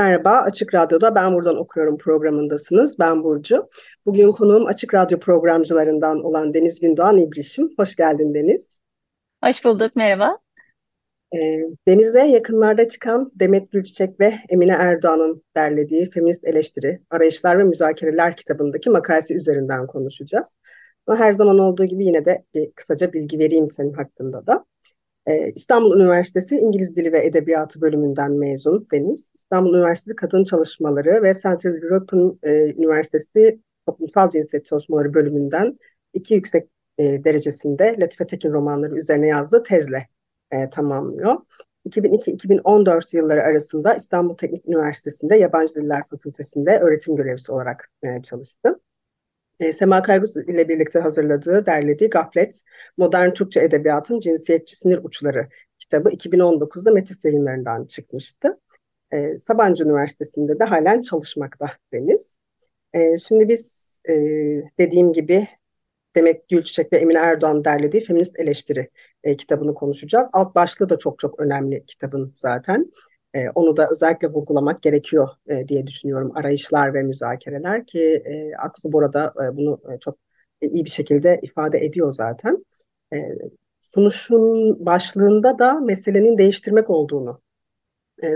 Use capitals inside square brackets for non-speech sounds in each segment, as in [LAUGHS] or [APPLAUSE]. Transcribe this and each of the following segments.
Merhaba, Açık Radyo'da Ben Buradan Okuyorum programındasınız. Ben Burcu. Bugün konuğum Açık Radyo programcılarından olan Deniz Gündoğan İbrişim. Hoş geldin Deniz. Hoş bulduk, merhaba. E, Deniz'de yakınlarda çıkan Demet Gülçiçek ve Emine Erdoğan'ın derlediği Feminist Eleştiri, Arayışlar ve Müzakereler kitabındaki makalesi üzerinden konuşacağız. Ama her zaman olduğu gibi yine de bir kısaca bilgi vereyim senin hakkında da. Ee, İstanbul Üniversitesi İngiliz Dili ve Edebiyatı bölümünden mezun Deniz. İstanbul Üniversitesi Kadın Çalışmaları ve Central European e, Üniversitesi Toplumsal Cinsiyet Çalışmaları bölümünden iki yüksek e, derecesinde Latife Tekin romanları üzerine yazdığı tezle e, tamamlıyor. 2002-2014 yılları arasında İstanbul Teknik Üniversitesi'nde Yabancı Diller Fakültesi'nde öğretim görevlisi olarak e, çalıştı. E, Sema Kaygus ile birlikte hazırladığı, derlediği Gaflet, Modern Türkçe Edebiyatın Cinsiyetçi Sinir Uçları kitabı 2019'da Metis yayınlarından çıkmıştı. E, Sabancı Üniversitesi'nde de halen çalışmakta Deniz. E, şimdi biz e, dediğim gibi Demet Gülçiçek ve Emine Erdoğan derlediği Feminist Eleştiri e, kitabını konuşacağız. Alt başlığı da çok çok önemli kitabın zaten. E, onu da özellikle vurgulamak gerekiyor e, diye düşünüyorum. Arayışlar ve müzakereler ki e, Aksu Bora'da e, bunu e, çok iyi bir şekilde ifade ediyor zaten. E, sunuşun başlığında da meselenin değiştirmek olduğunu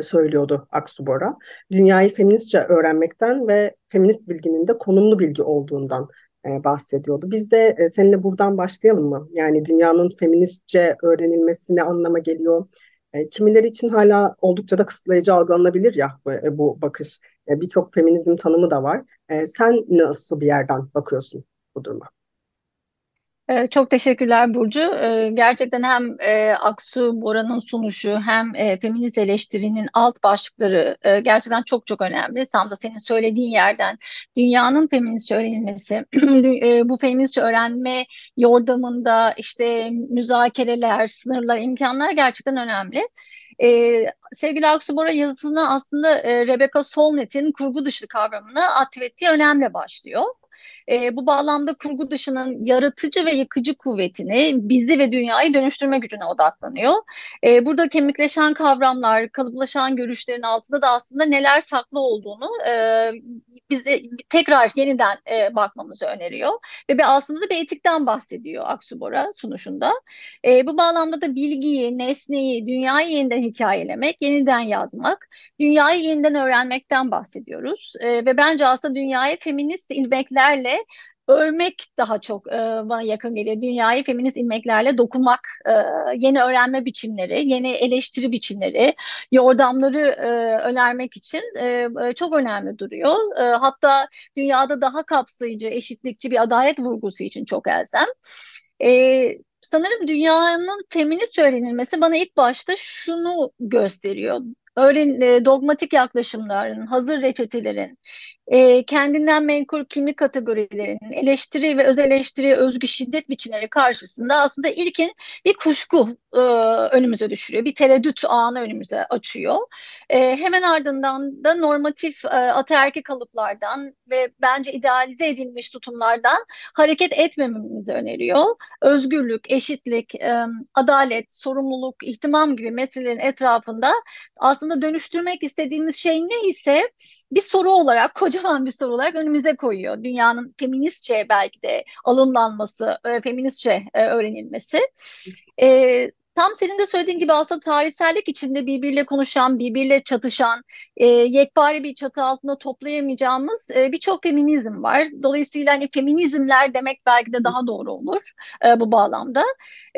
söylüyordu Aksu Bora. Dünyayı feministçe öğrenmekten ve feminist bilginin de konumlu bilgi olduğundan bahsediyordu. Biz de seninle buradan başlayalım mı? Yani dünyanın feministçe öğrenilmesi ne anlama geliyor? E, kimileri için hala oldukça da kısıtlayıcı algılanabilir ya bu, e, bu bakış. E, Birçok feminizm tanımı da var. E, sen nasıl bir yerden bakıyorsun bu duruma? Ee, çok teşekkürler Burcu. Ee, gerçekten hem e, Aksu Bora'nın sunuşu hem e, feminist eleştirinin alt başlıkları e, gerçekten çok çok önemli. Tam da senin söylediğin yerden dünyanın feministçe öğrenilmesi, [CLEARS THROAT] bu feministçe öğrenme yordamında işte müzakereler, sınırlar, imkanlar gerçekten önemli. Ee, sevgili Aksu Bora yazısını aslında Rebecca Solnit'in kurgu dışı kavramını atfettiği önemli başlıyor. E, bu bağlamda kurgu dışının yaratıcı ve yıkıcı kuvvetini, bizi ve dünyayı dönüştürme gücüne odaklanıyor. E, burada kemikleşen kavramlar, kalıplaşan görüşlerin altında da aslında neler saklı olduğunu e, bize tekrar yeniden e, bakmamızı öneriyor. Ve bir, aslında bir etikten bahsediyor Aksubora sunuşunda. E, bu bağlamda da bilgiyi, nesneyi, dünyayı yeniden hikayelemek, yeniden yazmak, dünyayı yeniden öğrenmekten bahsediyoruz. E, ve bence aslında dünyayı feminist ilmeklerle örmek daha çok e, bana yakın geliyor. Dünyayı feminist ilmeklerle dokunmak, e, yeni öğrenme biçimleri, yeni eleştiri biçimleri, yordamları e, önermek için e, e, çok önemli duruyor. E, hatta dünyada daha kapsayıcı, eşitlikçi bir adalet vurgusu için çok elzem. E, sanırım dünyanın feminist öğrenilmesi bana ilk başta şunu gösteriyor öğren e, dogmatik yaklaşımların, hazır reçetelerin, e, kendinden menkul kimlik kategorilerinin, eleştiri ve öz eleştiri, özgü şiddet biçimleri karşısında aslında ilkin bir kuşku e, önümüze düşürüyor. Bir tereddüt anı önümüze açıyor. E, hemen ardından da normatif e, ataerki kalıplardan ve bence idealize edilmiş tutumlardan hareket etmememizi öneriyor. Özgürlük, eşitlik, e, adalet, sorumluluk, ihtimam gibi meselelerin etrafında aslında dönüştürmek istediğimiz şey ne ise bir soru olarak, kocaman bir soru olarak önümüze koyuyor. Dünyanın feministçe belki de alımlanması, e, feministçe e, öğrenilmesi. E, tam senin de söylediğin gibi aslında tarihsellik içinde birbiriyle konuşan, birbiriyle çatışan, e, yekpare bir çatı altında toplayamayacağımız e, birçok feminizm var. Dolayısıyla hani feminizmler demek belki de daha doğru olur e, bu bağlamda.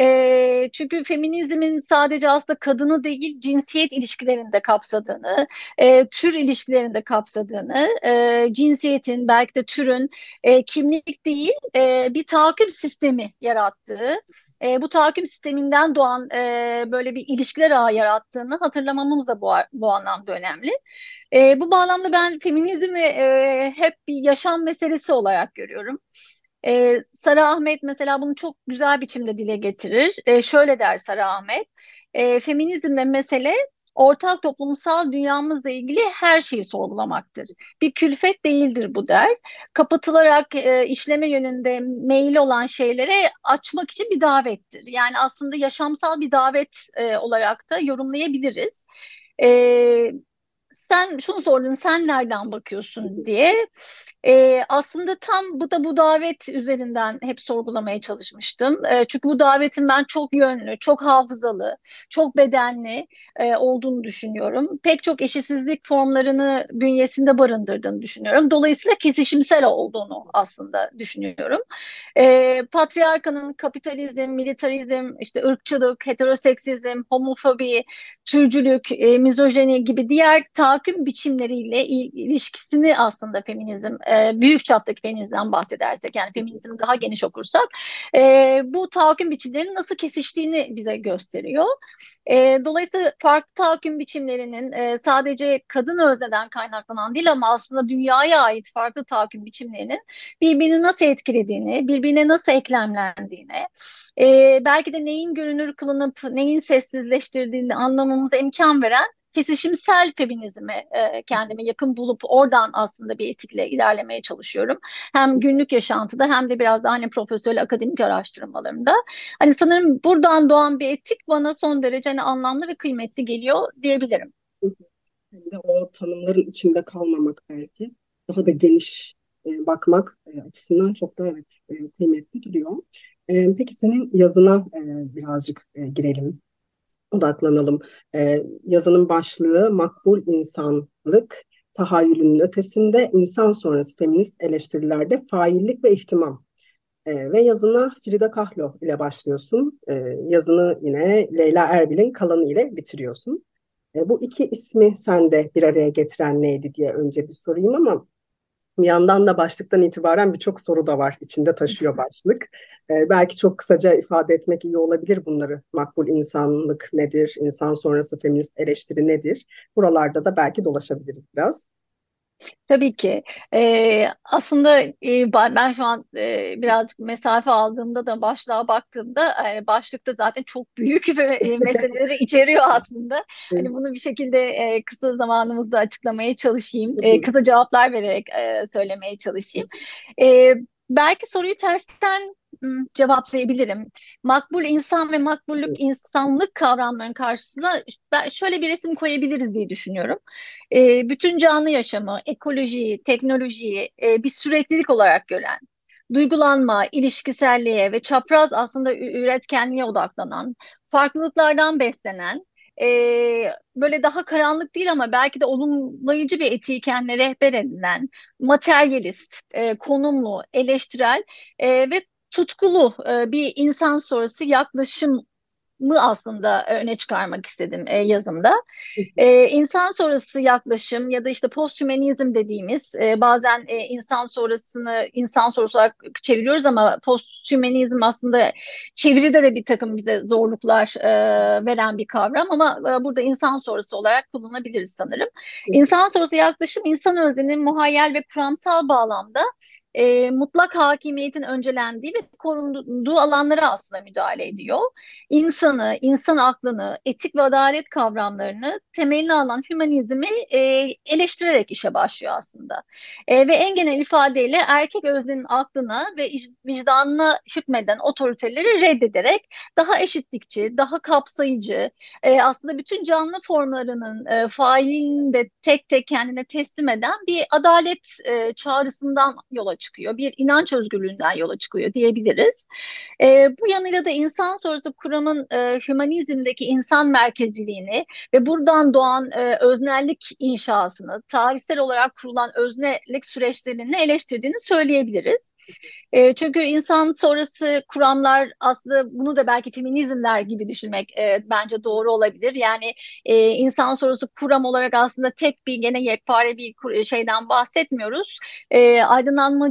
E, çünkü feminizmin sadece aslında kadını değil cinsiyet ilişkilerinde kapsadığını, e, tür ilişkilerinde kapsadığını, e, cinsiyetin belki de türün e, kimlik değil e, bir tahakküm sistemi yarattığı, e, bu tahakküm sisteminden doğan e, böyle bir ilişkiler ağı yarattığını hatırlamamız da bu, bu anlamda önemli. E, bu bağlamda ben feminizmi e, hep bir yaşam meselesi olarak görüyorum. Ee, Sara Ahmet mesela bunu çok güzel biçimde dile getirir. Ee, şöyle der Sara Ahmet, e, feminizmle mesele ortak toplumsal dünyamızla ilgili her şeyi sorgulamaktır. Bir külfet değildir bu der. Kapatılarak e, işleme yönünde meyil olan şeylere açmak için bir davettir. Yani aslında yaşamsal bir davet e, olarak da yorumlayabiliriz. E, sen şunu sordun, sen nereden bakıyorsun diye. E, aslında tam bu da bu davet üzerinden hep sorgulamaya çalışmıştım. E, çünkü bu davetin ben çok yönlü, çok hafızalı, çok bedenli e, olduğunu düşünüyorum. Pek çok eşitsizlik formlarını bünyesinde barındırdığını düşünüyorum. Dolayısıyla kesişimsel olduğunu aslında düşünüyorum. E, patriarkanın kapitalizm, militarizm, işte ırkçılık, heteroseksizm, homofobi, türcülük, e, mizojeni gibi diğer tahakküm biçimleriyle ilişkisini aslında feminizm e, büyük çaptaki feminizmden bahsedersek yani feminizmi daha geniş okursak e, bu tahakküm biçimlerinin nasıl kesiştiğini bize gösteriyor. E, dolayısıyla farklı tahakküm biçimlerinin e, sadece kadın özneden kaynaklanan değil ama aslında dünyaya ait farklı tahakküm biçimlerinin birbirini nasıl etkilediğini, birbirine nasıl eklemlendiğini, e, belki de neyin görünür kılınıp neyin sessizleştirdiğini anlamamıza imkan veren kesişimsel feminizme e, kendime yakın bulup oradan aslında bir etikle ilerlemeye çalışıyorum. Hem günlük yaşantıda hem de biraz daha hani profesyonel akademik araştırmalarımda. Hani sanırım buradan doğan bir etik bana son derece hani anlamlı ve kıymetli geliyor diyebilirim. Hem de o tanımların içinde kalmamak belki. Daha da geniş e, bakmak e, açısından çok da evet e, kıymetli duruyor. E, peki senin yazına e, birazcık e, girelim odaklanalım. E, yazının başlığı makbul insanlık, tahayyülünün ötesinde insan sonrası feminist eleştirilerde faillik ve ihtimam. E, ve yazına Frida Kahlo ile başlıyorsun. E, yazını yine Leyla Erbil'in kalanı ile bitiriyorsun. E, bu iki ismi sende bir araya getiren neydi diye önce bir sorayım ama bir yandan da başlıktan itibaren birçok soru da var. içinde taşıyor başlık. Ee, belki çok kısaca ifade etmek iyi olabilir bunları. Makbul insanlık nedir? İnsan sonrası feminist eleştiri nedir? Buralarda da belki dolaşabiliriz biraz. Tabii ki. Ee, aslında e, ben şu an e, birazcık mesafe aldığımda da başlığa baktığımda yani başlıkta zaten çok büyük ve e, meseleleri [LAUGHS] içeriyor aslında. Hani bunu bir şekilde e, kısa zamanımızda açıklamaya çalışayım. E, kısa cevaplar vererek e, söylemeye çalışayım. E, belki soruyu tersten cevaplayabilirim. Makbul insan ve makbullük insanlık kavramlarının karşısına ben şöyle bir resim koyabiliriz diye düşünüyorum. E, bütün canlı yaşamı, ekolojiyi, teknolojiyi e, bir süreklilik olarak gören, duygulanma, ilişkiselliğe ve çapraz aslında üretkenliğe odaklanan, farklılıklardan beslenen, e, böyle daha karanlık değil ama belki de olumlayıcı bir etiği kendine rehber edinen, materyalist, e, konumlu, eleştirel e, ve tutkulu e, bir insan sonrası yaklaşım mı aslında öne çıkarmak istedim e, yazımda. E, insan sonrası yaklaşım ya da işte posthümanizm dediğimiz e, bazen e, insan sonrasını insan sonrası olarak çeviriyoruz ama posthümanizm aslında çeviride de bir takım bize zorluklar e, veren bir kavram ama e, burada insan sonrası olarak kullanabiliriz sanırım. İnsan sonrası yaklaşım insan özlerinin muhayyel ve kuramsal bağlamda e, mutlak hakimiyetin öncelendiği ve korunduğu alanlara aslında müdahale ediyor. İnsanı, insan aklını, etik ve adalet kavramlarını temeline alan hümanizmi e, eleştirerek işe başlıyor aslında. E, ve en genel ifadeyle erkek öznenin aklına ve vicdanına hükmeden otoriteleri reddederek daha eşitlikçi, daha kapsayıcı, e, aslında bütün canlı formlarının e, failini de tek tek kendine teslim eden bir adalet e, çağrısından yola çıkıyor çıkıyor. Bir inanç özgürlüğünden yola çıkıyor diyebiliriz. E, bu yanıyla da insan sonrası kuramın e, hümanizmdeki insan merkeziliğini ve buradan doğan e, öznellik inşasını, tarihsel olarak kurulan öznelik süreçlerini eleştirdiğini söyleyebiliriz. E, çünkü insan sonrası kuramlar aslında bunu da belki feminizmler gibi düşünmek e, bence doğru olabilir. Yani e, insan sonrası kuram olarak aslında tek bir gene yekpare bir şeyden bahsetmiyoruz. E,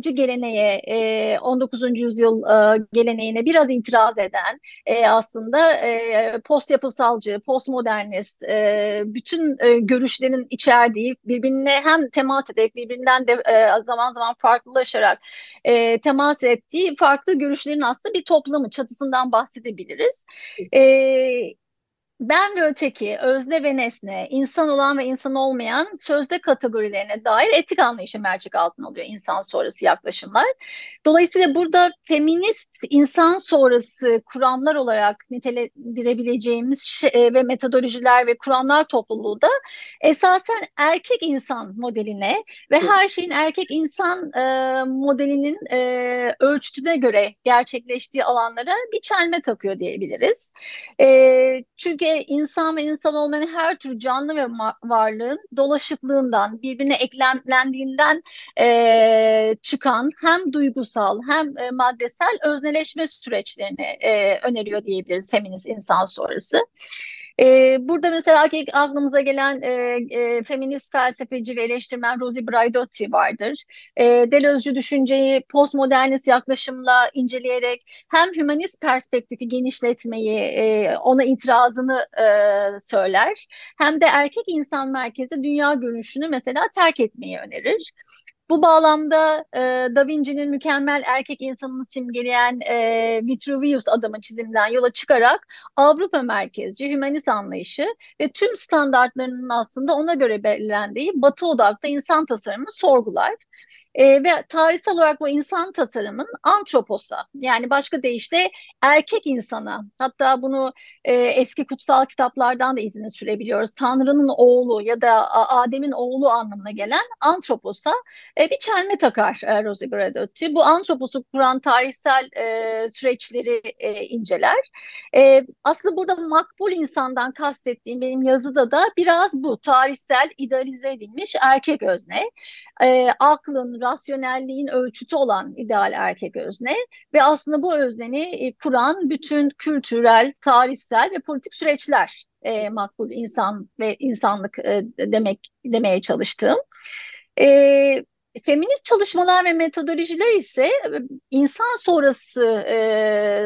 aydınlanmacı geleneğe, e, 19. yüzyıl e, geleneğine biraz itiraz eden e, aslında e, post yapısalcı, postmodernist, e, bütün e, görüşlerin içerdiği birbirine hem temas ederek birbirinden de e, zaman zaman farklılaşarak e, temas ettiği farklı görüşlerin aslında bir toplamı çatısından bahsedebiliriz. E, ben ve öteki, özne ve nesne, insan olan ve insan olmayan sözde kategorilerine dair etik anlayışı mercek altına alıyor insan sonrası yaklaşımlar. Dolayısıyla burada feminist insan sonrası kuramlar olarak nitelendirebileceğimiz şey, ve metodolojiler ve kuramlar topluluğu da esasen erkek insan modeline ve her şeyin erkek insan e, modelinin e, ölçütüne göre gerçekleştiği alanlara bir çelme takıyor diyebiliriz. E, çünkü çünkü insan ve insan olmanın her tür canlı ve varlığın dolaşıklığından, birbirine eklemlendiğinden e, çıkan hem duygusal hem e, maddesel özneleşme süreçlerini e, öneriyor diyebiliriz feminist insan sonrası. E, burada mesela aklımıza gelen e, e, feminist felsefeci ve eleştirmen Rosie Braidotti vardır. E, Deleuze'cü düşünceyi postmodernist yaklaşımla inceleyerek hem hümanist perspektifi genişletmeyi, e, ona itirazını e, söyler, hem de erkek insan merkezi dünya görüşünü mesela terk etmeyi önerir. Bu bağlamda e, Da Vinci'nin mükemmel erkek insanını simgeleyen e, Vitruvius adamın çiziminden yola çıkarak Avrupa merkezci, hümanist anlayışı ve tüm standartlarının aslında ona göre belirlendiği batı odaklı insan tasarımı sorgular. E, ve tarihsel olarak bu insan tasarımın antroposa yani başka deyişle erkek insana hatta bunu e, eski kutsal kitaplardan da izini sürebiliyoruz. Tanrı'nın oğlu ya da Adem'in oğlu anlamına gelen antroposa e, bir çelme takar e, Rosie Gradotti. Bu antroposu kuran tarihsel e, süreçleri e, inceler. E, aslında burada makbul insandan kastettiğim benim yazıda da biraz bu tarihsel idealize edilmiş erkek özne. E, aklın, rasyonelliğin ölçütü olan ideal erkek özne ve aslında bu özneni e, kuran bütün kültürel, tarihsel ve politik süreçler e, makbul insan ve insanlık e, demek demeye çalıştığım. E, feminist çalışmalar ve metodolojiler ise e, insan sonrası e,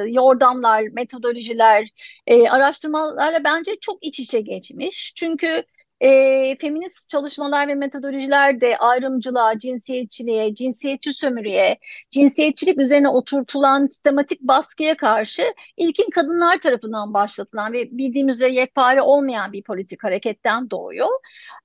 yordamlar, metodolojiler, e, araştırmalarla bence çok iç içe geçmiş. Çünkü e, feminist çalışmalar ve metodolojiler de ayrımcılığa, cinsiyetçiliğe, cinsiyetçi sömürüye, cinsiyetçilik üzerine oturtulan sistematik baskıya karşı ilkin kadınlar tarafından başlatılan ve bildiğimiz üzere yekpare olmayan bir politik hareketten doğuyor.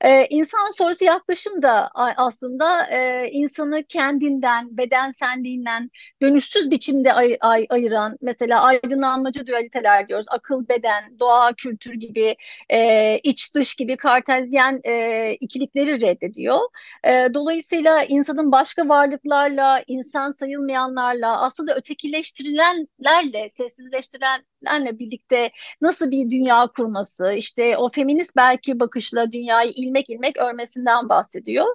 E, insan sonrası yaklaşım da aslında e, insanı kendinden, bedenselliğinden dönüşsüz biçimde ay, ay, ayıran, mesela aydınlanmacı dualiteler diyoruz, akıl, beden, doğa, kültür gibi, e, iç dış gibi kart kartezyen e, ikilikleri reddediyor. E, dolayısıyla insanın başka varlıklarla, insan sayılmayanlarla, aslında ötekileştirilenlerle, sessizleştirilenlerle birlikte nasıl bir dünya kurması, işte o feminist belki bakışla dünyayı ilmek ilmek örmesinden bahsediyor.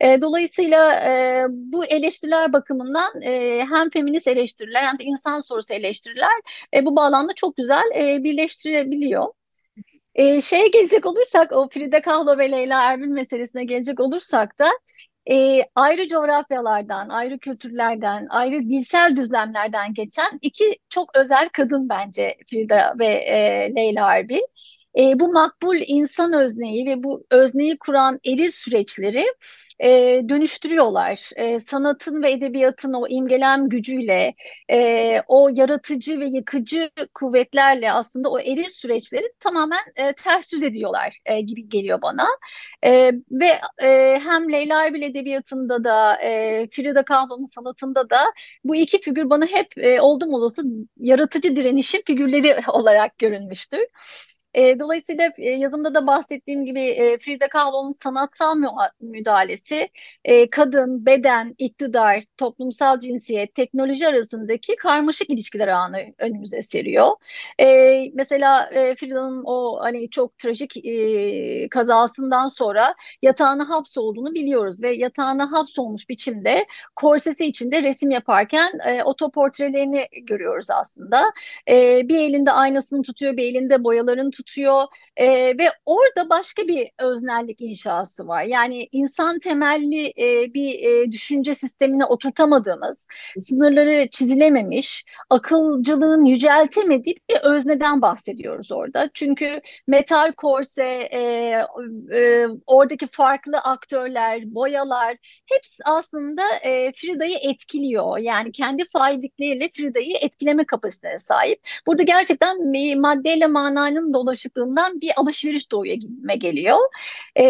E, dolayısıyla e, bu eleştiriler bakımından e, hem feminist eleştiriler hem de insan sorusu eleştiriler e, bu bağlamda çok güzel e, birleştirebiliyor. E, şeye gelecek olursak o Frida Kahlo ve Leyla Erbil meselesine gelecek olursak da e, ayrı coğrafyalardan, ayrı kültürlerden, ayrı dilsel düzlemlerden geçen iki çok özel kadın bence Frida ve e, Leyla Erbil. E, bu makbul insan özneyi ve bu özneyi kuran eril süreçleri e, dönüştürüyorlar. E, sanatın ve edebiyatın o imgelem gücüyle, e, o yaratıcı ve yıkıcı kuvvetlerle aslında o eril süreçleri tamamen e, ters yüz ediyorlar e, gibi geliyor bana. E, ve e, hem Leyla Erbil edebiyatında da e, Frida Kahlo'nun sanatında da bu iki figür bana hep e, oldum olası yaratıcı direnişin figürleri [LAUGHS] olarak görünmüştür. E, dolayısıyla e, yazımda da bahsettiğim gibi e, Frida Kahlo'nun sanatsal müdahalesi e, kadın, beden, iktidar, toplumsal cinsiyet, teknoloji arasındaki karmaşık ilişkiler anı önümüze seriyor. E, mesela e, Frida'nın o hani çok trajik e, kazasından sonra yatağına hapsolduğunu biliyoruz ve yatağına hapsolmuş biçimde korsesi içinde resim yaparken e, otoportrelerini görüyoruz aslında. E, bir elinde aynasını tutuyor, bir elinde boyalarını tutuyor e, ve orada başka bir öznellik inşası var. Yani insan temelli e, bir e, düşünce sistemine oturtamadığımız, sınırları çizilememiş, akılcılığın yüceltemediği bir özneden bahsediyoruz orada. Çünkü metal korse, e, e, oradaki farklı aktörler, boyalar hepsi aslında e, Frida'yı etkiliyor. Yani kendi faillikleriyle Frida'yı etkileme kapasitesine sahip. Burada gerçekten maddeyle mananın dolaşıklığından bir alışveriş doğuya gitme geliyor. E,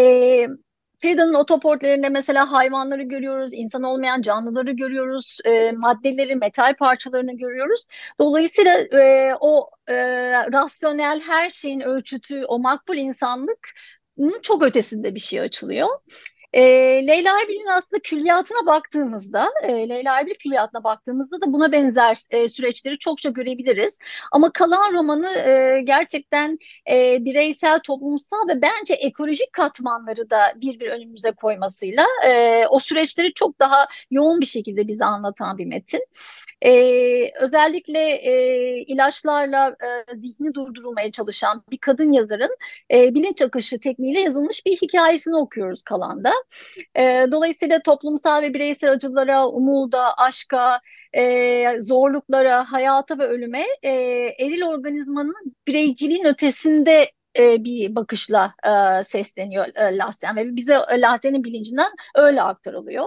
Frida'nın otoportlarında mesela hayvanları görüyoruz, insan olmayan canlıları görüyoruz, e, maddeleri, metal parçalarını görüyoruz. Dolayısıyla e, o e, rasyonel her şeyin ölçütü, o makbul insanlık çok ötesinde bir şey açılıyor. E, Leyla Erbil'in aslında külliyatına baktığımızda, e, Leyla Erbil külliyatına baktığımızda da buna benzer e, süreçleri çokça görebiliriz. Ama kalan romanı e, gerçekten e, bireysel, toplumsal ve bence ekolojik katmanları da bir bir önümüze koymasıyla e, o süreçleri çok daha yoğun bir şekilde bize anlatan bir metin. E, özellikle e, ilaçlarla e, zihni durdurulmaya çalışan bir kadın yazarın e, bilinç akışı tekniğiyle yazılmış bir hikayesini okuyoruz kalanda. E, dolayısıyla toplumsal ve bireysel acılara, umuda, aşka, e, zorluklara, hayata ve ölüme e, eril organizmanın bireyciliğin ötesinde e, bir bakışla e, sesleniyor e, Lahsen ve bize e, Lahsen'in bilincinden öyle aktarılıyor.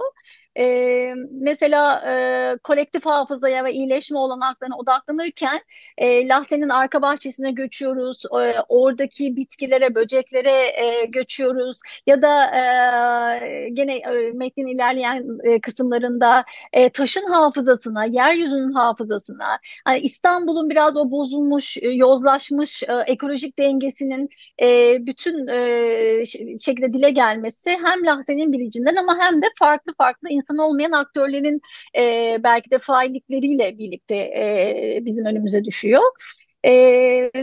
E, mesela e, kolektif hafızaya ve iyileşme olanaklarına odaklanırken e, Lahsen'in arka bahçesine göçüyoruz. E, oradaki bitkilere, böceklere e, göçüyoruz. Ya da e, gene e, metnin ilerleyen e, kısımlarında e, taşın hafızasına, yeryüzünün hafızasına, yani İstanbul'un biraz o bozulmuş, e, yozlaşmış e, ekolojik dengesinin e, bütün e, şekilde dile gelmesi hem Lahsen'in bilincinden ama hem de farklı farklı insan insan olmayan aktörlerin e, belki de faillikleriyle birlikte e, bizim önümüze düşüyor. E,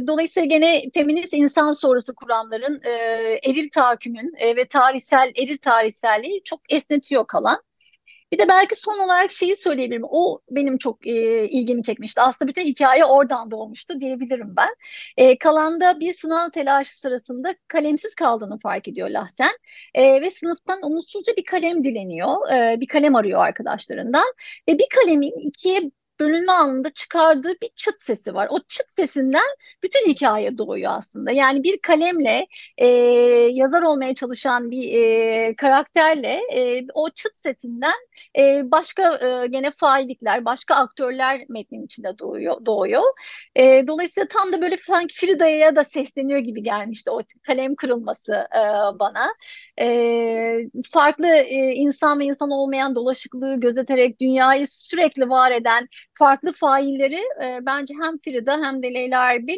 dolayısıyla gene feminist insan sonrası kuramların e, eril tahakkümün e, ve tarihsel eril tarihselliği çok esnetiyor kalan. Bir de belki son olarak şeyi söyleyebilirim. O benim çok e, ilgimi çekmişti. Aslında bütün hikaye oradan doğmuştu diyebilirim ben. E, kalanda bir sınav telaşı sırasında kalemsiz kaldığını fark ediyor Lahsen. E, ve sınıftan umutsuzca bir kalem dileniyor. E, bir kalem arıyor arkadaşlarından. Ve bir kalemin ikiye bölünme anında çıkardığı bir çıt sesi var. O çıt sesinden bütün hikaye doğuyor aslında. Yani bir kalemle e, yazar olmaya çalışan bir e, karakterle e, o çıt sesinden e, başka e, gene faillikler, başka aktörler metnin içinde doğuyor. doğuyor. E, dolayısıyla tam da böyle sanki Frida'ya da sesleniyor gibi gelmişti o kalem kırılması e, bana. E, farklı e, insan ve insan olmayan dolaşıklığı gözeterek dünyayı sürekli var eden farklı failleri e, bence hem Frida hem de Leyla Erbil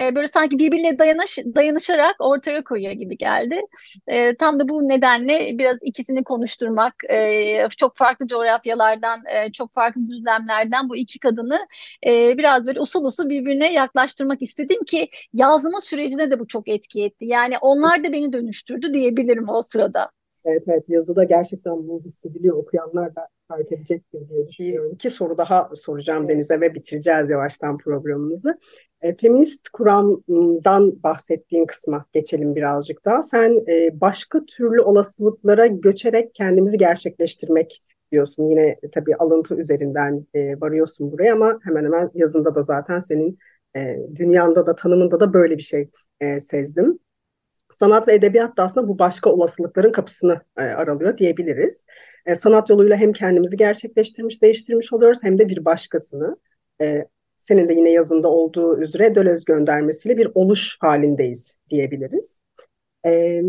e, böyle sanki birbirine dayanış, dayanışarak ortaya koyuyor gibi geldi. E, tam da bu nedenle biraz ikisini konuşturmak, e, çok farklı coğrafyalardan, e, çok farklı düzlemlerden bu iki kadını e, biraz böyle usul usul birbirine yaklaştırmak istedim ki yazma sürecine de bu çok etki etti. Yani onlar da beni dönüştürdü diyebilirim o sırada. Evet evet yazıda gerçekten bu hissediliyor. Okuyanlar da fark edecektir diye düşünüyorum. İki soru daha soracağım Deniz'e ve bitireceğiz yavaştan programımızı. E, feminist kuramdan bahsettiğin kısma geçelim birazcık daha. Sen e, başka türlü olasılıklara göçerek kendimizi gerçekleştirmek diyorsun. Yine tabii alıntı üzerinden e, varıyorsun buraya ama hemen hemen yazında da zaten senin e, dünyanda da tanımında da böyle bir şey e, sezdim sanat ve edebiyat da aslında bu başka olasılıkların kapısını e, aralıyor diyebiliriz. E, sanat yoluyla hem kendimizi gerçekleştirmiş, değiştirmiş oluyoruz hem de bir başkasını. E, senin de yine yazında olduğu üzere Dölöz göndermesiyle bir oluş halindeyiz diyebiliriz. E,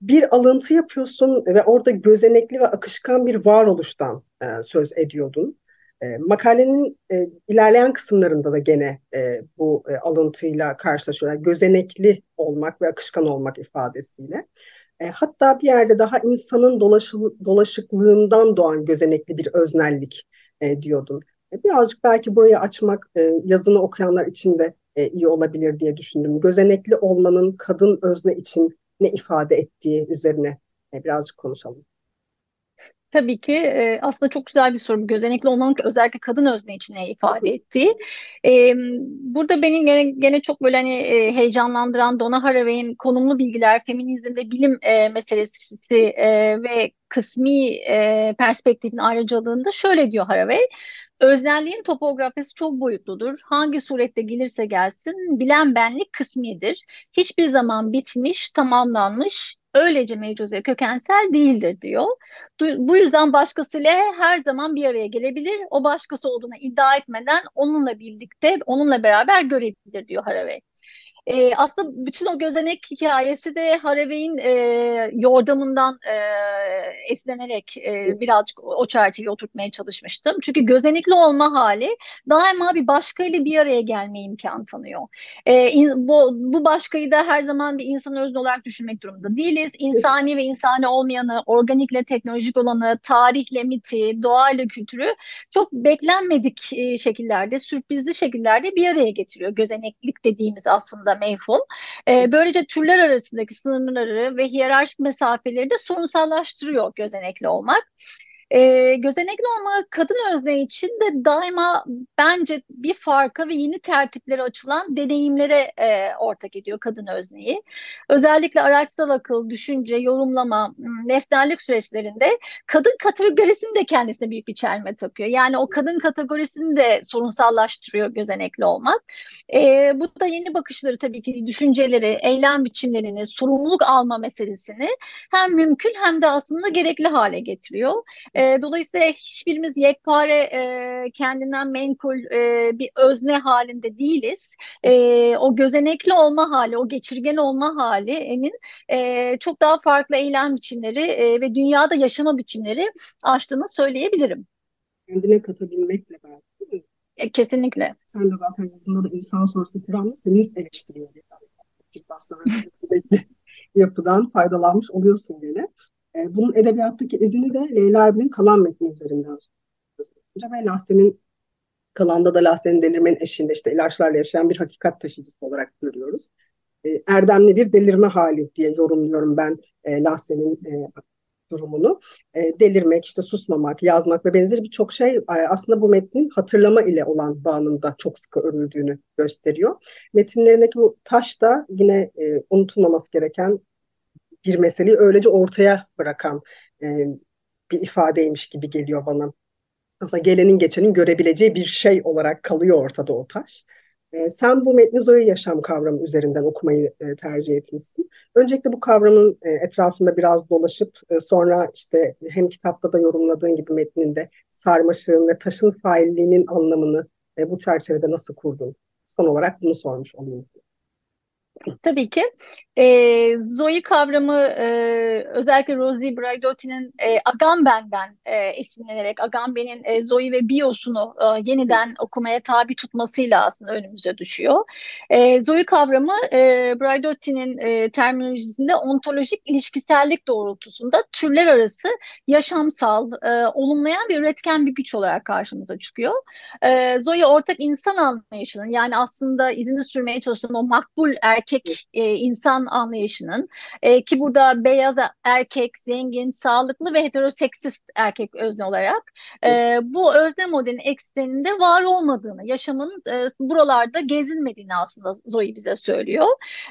bir alıntı yapıyorsun ve orada gözenekli ve akışkan bir varoluştan e, söz ediyordun. E, makalenin e, ilerleyen kısımlarında da gene e, bu e, alıntıyla karşılaşıyorlar. Gözenekli olmak ve akışkan olmak ifadesiyle. E, hatta bir yerde daha insanın dolaşı, dolaşıklığından doğan gözenekli bir öznellik e, diyordum. E, birazcık belki burayı açmak e, yazını okuyanlar için de e, iyi olabilir diye düşündüm. Gözenekli olmanın kadın özne için ne ifade ettiği üzerine e, birazcık konuşalım. Tabii ki e, aslında çok güzel bir soru. Gözenekli olmanın özellikle kadın özne için ne ifade ettiği. E, burada beni gene, gene çok böyle hani e, heyecanlandıran Donna Haraway'in konumlu bilgiler, feminizmde bilim e, meselesi e, ve kısmi e, perspektifin ayrıcalığında şöyle diyor Haraway. Öznelliğin topografisi çok boyutludur. Hangi surette gelirse gelsin bilen benlik kısmidir. Hiçbir zaman bitmiş, tamamlanmış, öylece mevcut ve kökensel değildir diyor. Bu yüzden başkasıyla her zaman bir araya gelebilir. O başkası olduğunu iddia etmeden onunla birlikte, onunla beraber görebilir diyor Haraway. E, aslında bütün o gözenek hikayesi de Haraway'in e, yordamından e, esinlenerek e, birazcık o çerçeveyi oturtmaya çalışmıştım. Çünkü gözenekli olma hali daima bir başkayla bir araya gelme imkanı tanıyor. E, in, bu, bu başkayı da her zaman bir insan özne olarak düşünmek durumunda değiliz. İnsani ve insani olmayanı, organikle teknolojik olanı, tarihle miti, doğayla kültürü çok beklenmedik e, şekillerde, sürprizli şekillerde bir araya getiriyor. Gözeneklik dediğimiz aslında mevhum. E, böylece türler arasındaki sınırları ve hiyerarşik mesafeleri de sorunsallaştırıyor gözenekli olmak. E, gözenekli olma kadın özne için de daima bence bir farka ve yeni tertiplere açılan deneyimlere e, ortak ediyor kadın özneyi. Özellikle araçsal akıl, düşünce, yorumlama, nesnellik süreçlerinde kadın kategorisini de kendisine büyük bir çelme takıyor. Yani o kadın kategorisini de sorunsallaştırıyor gözenekli olmak. E, bu da yeni bakışları tabii ki düşünceleri, eylem biçimlerini, sorumluluk alma meselesini hem mümkün hem de aslında gerekli hale getiriyor. E, dolayısıyla hiçbirimiz yekpare e, kendinden menkul e, bir özne halinde değiliz. E, o gözenekli olma hali, o geçirgen olma halinin e, çok daha farklı eylem biçimleri e, ve dünyada yaşama biçimleri açtığını söyleyebilirim. Kendine katabilmekle belki değil mi? E, kesinlikle. Sen de zaten yazında da insan sorusu kuramlı feminist eleştiriyor. [LAUGHS] yapıdan faydalanmış oluyorsun gene. E, bunun edebiyattaki izini de Leyla Erbil'in kalan metni üzerinden ve Lahsen'in kalanda da Lahsen'in delirmenin eşinde işte ilaçlarla yaşayan bir hakikat taşıyıcısı olarak görüyoruz. E, erdemli bir delirme hali diye yorumluyorum ben e, Lahsen'in e, durumunu. E, delirmek, işte susmamak, yazmak ve benzeri birçok şey e, aslında bu metnin hatırlama ile olan bağının çok sıkı örüldüğünü gösteriyor. Metinlerindeki bu taş da yine e, unutulmaması gereken bir meseleyi öylece ortaya bırakan e, bir ifadeymiş gibi geliyor bana. Aslında gelenin geçenin görebileceği bir şey olarak kalıyor ortada o taş. E, sen bu metni zoe yaşam kavramı üzerinden okumayı e, tercih etmişsin. Öncelikle bu kavramın e, etrafında biraz dolaşıp e, sonra işte hem kitapta da yorumladığın gibi metninde sarmaşığın ve taşın failliğinin anlamını e, bu çerçevede nasıl kurdun? Son olarak bunu sormuş olayım size. Tabii ki. E, Zoe kavramı e, özellikle Rosie Braidotti'nin e, Agamben'den e, esinlenerek Agamben'in e, Zoe ve Bios'unu e, yeniden okumaya tabi tutmasıyla aslında önümüze düşüyor. E, Zoe kavramı e, Braidotti'nin e, terminolojisinde ontolojik ilişkisellik doğrultusunda türler arası yaşamsal, e, olumlayan bir üretken bir güç olarak karşımıza çıkıyor. E, Zoe ortak insan anlayışının yani aslında izinde sürmeye çalıştığım o makbul erkek erkek e, insan anlayışının e, ki burada beyaz erkek, zengin, sağlıklı ve heteroseksist erkek özne olarak e, bu özne modelinin ekseninde var olmadığını, yaşamın e, buralarda gezinmediğini aslında Zoe bize söylüyor.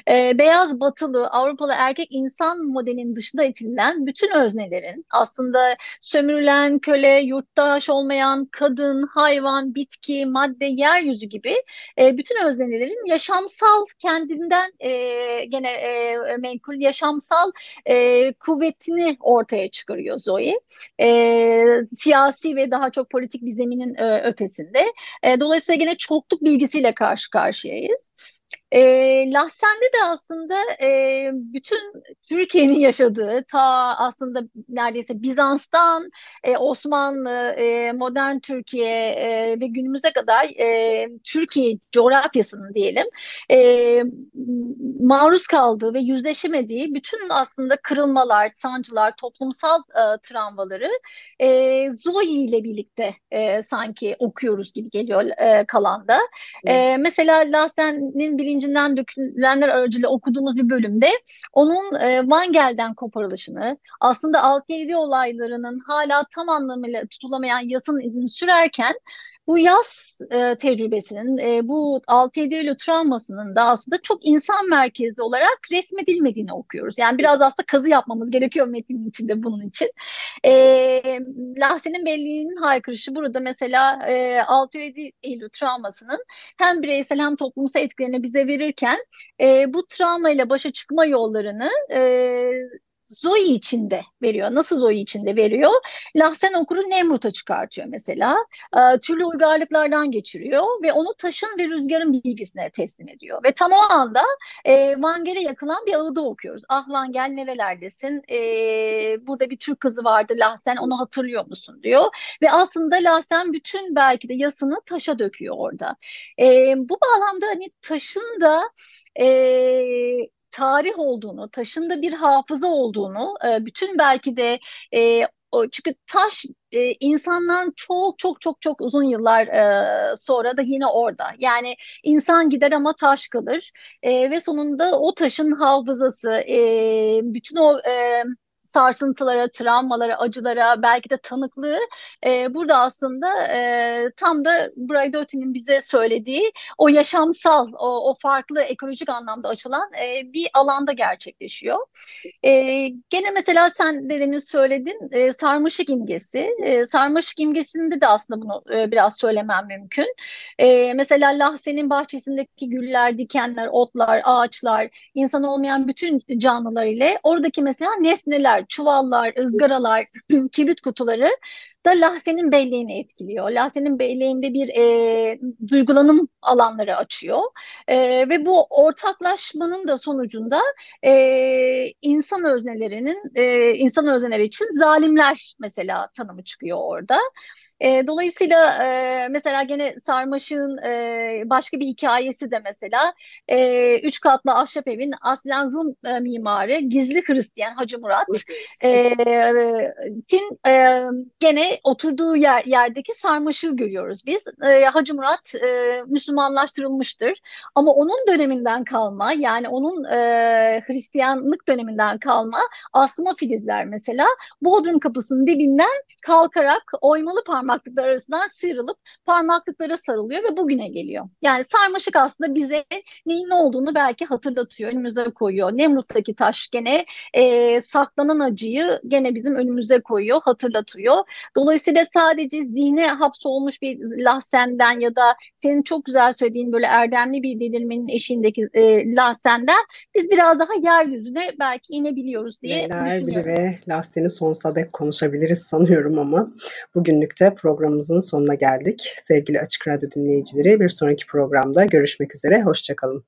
E, beyaz, batılı, Avrupalı erkek insan modelinin dışında itilen bütün öznelerin aslında sömürülen, köle, yurttaş olmayan, kadın, hayvan, bitki, madde, yeryüzü gibi e, bütün öznelerin yaşamsal kendinden e, gene e, menkul yaşamsal e, kuvvetini ortaya çıkarıyor Zoe. E, siyasi ve daha çok politik bir zeminin e, ötesinde. E, dolayısıyla gene çokluk bilgisiyle karşı karşıyayız. E, Lahsen'de de aslında e, bütün Türkiye'nin yaşadığı ta aslında neredeyse Bizans'tan e, Osmanlı, e, modern Türkiye e, ve günümüze kadar e, Türkiye coğrafyasının diyelim e, maruz kaldığı ve yüzleşemediği bütün aslında kırılmalar, sancılar, toplumsal e, travmaları e, Zoe ile birlikte e, sanki okuyoruz gibi geliyor e, kalanda. E, mesela Lasen'in bilincinden dökülenler aracılığıyla okuduğumuz bir bölümde onun e, Van Gel'den koparılışını, aslında 6-7 olaylarının hala tam anlamıyla tutulamayan yasın izini sürerken bu yaz e, tecrübesinin, e, bu 6-7 Eylül travmasının da aslında çok insan merkezli olarak resmedilmediğini okuyoruz. Yani biraz aslında kazı yapmamız gerekiyor metnin içinde bunun için. E, Lahsen'in belliğinin haykırışı burada mesela e, 6-7 Eylül travmasının hem bireysel hem toplumsal etkilerini bize verirken e, bu travmayla başa çıkma yollarını e, Zoe içinde veriyor. Nasıl Zoe içinde veriyor? Lahsen okuru Nemrut'a çıkartıyor mesela. E, türlü uygarlıklardan geçiriyor ve onu taşın ve rüzgarın bilgisine teslim ediyor. Ve tam o anda e, Vangel'e yakılan bir ağıda okuyoruz. Ah Vangel nerelerdesin? E, burada bir Türk kızı vardı Lahsen onu hatırlıyor musun diyor. Ve aslında Lahsen bütün belki de yasını taşa döküyor orada. E, bu bağlamda hani taşın da e, tarih olduğunu, taşın da bir hafıza olduğunu, e, bütün belki de e, çünkü taş e, insandan çok çok çok çok uzun yıllar sonra da yine orada. Yani insan gider ama taş kalır ve sonunda o taşın hafızası, bütün o sarsıntılara, travmalara, acılara, belki de tanıklığı e, burada aslında e, tam da Braidoti'nin bize söylediği o yaşamsal, o, o farklı ekolojik anlamda açılan e, bir alanda gerçekleşiyor. E, gene mesela sen de demin söyledin e, sarmaşık imgesi. E, sarmaşık imgesinde de aslında bunu e, biraz söylemem mümkün. E, mesela Lahsen'in bahçesindeki güller, dikenler, otlar, ağaçlar, insan olmayan bütün canlılar ile oradaki mesela nesneler, çuvallar, ızgaralar, [CLEARS THROAT] kibrit kutuları da Lahsen'in belleğini etkiliyor. Lahsen'in belleğinde bir e, duygulanım alanları açıyor. E, ve bu ortaklaşmanın da sonucunda e, insan öznelerinin, e, insan özneleri için zalimler mesela tanımı çıkıyor orada. E, dolayısıyla e, mesela gene Sarmaşık'ın e, başka bir hikayesi de mesela e, üç katlı ahşap evin aslen Rum e, mimarı gizli Hristiyan Hacı Murat. E, tin e, gene oturduğu yer, yerdeki sarmaşığı görüyoruz biz. E, Hacı Murat e, Müslümanlaştırılmıştır. Ama onun döneminden kalma yani onun e, Hristiyanlık döneminden kalma asma filizler mesela Bodrum kapısının dibinden kalkarak oymalı parmak parmaklıklar arasından sıyrılıp parmaklıklara sarılıyor ve bugüne geliyor. Yani sarmaşık aslında bize neyin ne olduğunu belki hatırlatıyor, önümüze koyuyor. Nemrut'taki taş gene e, saklanan acıyı gene bizim önümüze koyuyor, hatırlatıyor. Dolayısıyla sadece zihne hapsolmuş bir lahsenden ya da senin çok güzel söylediğin böyle erdemli bir delirmenin eşiğindeki e, lahsenden biz biraz daha yeryüzüne belki inebiliyoruz diye Leyla düşünüyorum. Erbil ve Lahsen'i sonsuza dek konuşabiliriz sanıyorum ama bugünlük de programımızın sonuna geldik. Sevgili Açık Radyo dinleyicileri bir sonraki programda görüşmek üzere. Hoşçakalın.